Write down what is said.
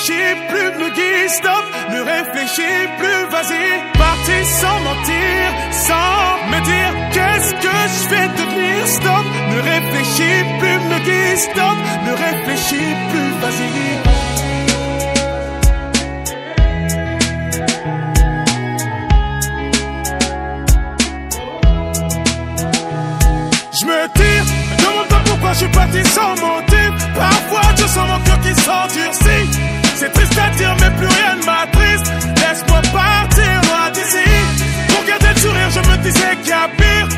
réfléchis plus, me dis stop, ne réfléchis plus, vas-y, parti sans mentir, sans me dire qu'est-ce que je vais devenir, stop, ne réfléchis plus, me dis stop, ne réfléchis plus, vas-y. Je me tire, me demande pas pourquoi je suis parti sans mentir. Parfois je sens que abrir